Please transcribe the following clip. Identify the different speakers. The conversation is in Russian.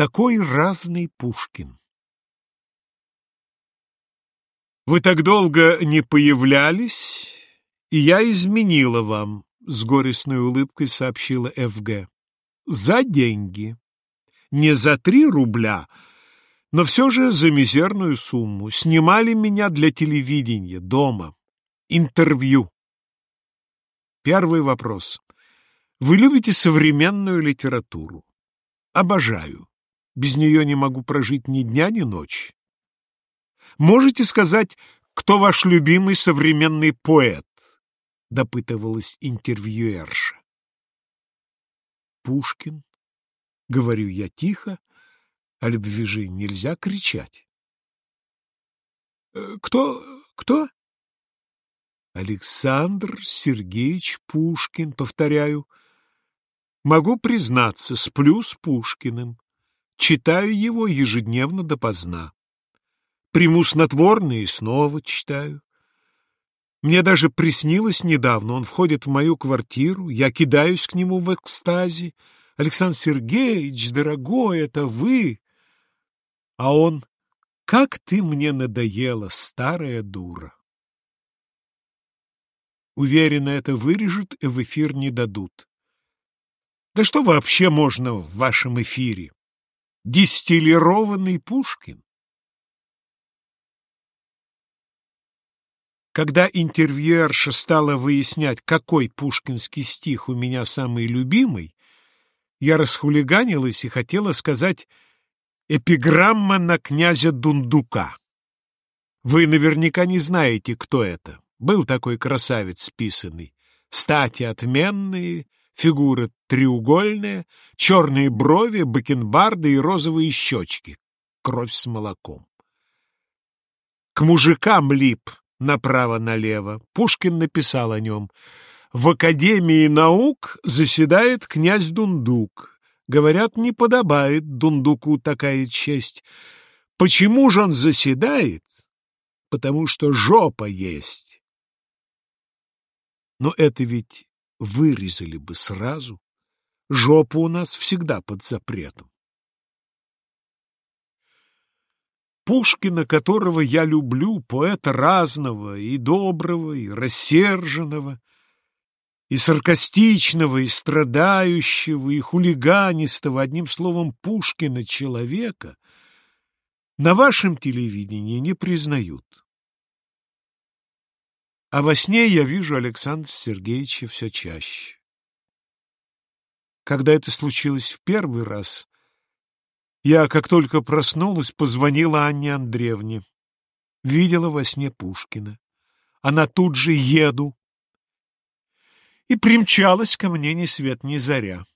Speaker 1: Такой разный Пушкин. Вы так долго не появлялись, и я изменила вам, — с горестной улыбкой сообщила ФГ. За деньги. Не за три рубля, но все же за мизерную сумму. Снимали меня для телевидения, дома. Интервью. Первый вопрос. Вы любите современную литературу? Обожаю. Без нее не могу прожить ни дня, ни ночи. Можете сказать, кто ваш любимый современный поэт? Допытывалась интервьюерша. Пушкин. Говорю я тихо, о любви же нельзя кричать. «Э, кто? Кто? Александр Сергеевич Пушкин, повторяю. Могу признаться, сплю с Пушкиным. Читаю его ежедневно допоздна. Приму снотворное и снова читаю. Мне даже приснилось недавно, он входит в мою квартиру, я кидаюсь к нему в экстазе. «Александр Сергеевич, дорогой, это вы!» А он «Как ты мне надоела, старая дура!» Уверенно, это вырежут и в эфир не дадут. Да что вообще можно в вашем эфире? Дистиллированный Пушкин? Когда интервьюерша стала выяснять, какой пушкинский стих у меня самый любимый, я расхулиганилась и хотела сказать «эпиграмма на князя Дундука». Вы наверняка не знаете, кто это. Был такой красавец списанный. Стати отменные, Фигура треугольная, черные брови, бакенбарды и розовые щечки. Кровь с молоком. К мужикам лип направо-налево. Пушкин написал о нем. В Академии наук заседает князь Дундук. Говорят, не подобает Дундуку такая честь. Почему же он заседает? Потому что жопа есть. Но это ведь вырезали бы сразу. Жопа у нас всегда под запретом. Пушкина, которого я люблю, поэта разного, и доброго, и рассерженного, и саркастичного, и страдающего, и хулиганистого, одним словом, Пушкина человека, на вашем телевидении не признают. А во сне я вижу Александра Сергеевича все чаще. Когда это случилось в первый раз, я, как только проснулась, позвонила Анне Андреевне. Видела во сне Пушкина. Она тут же еду. И примчалась ко мне ни свет ни заря.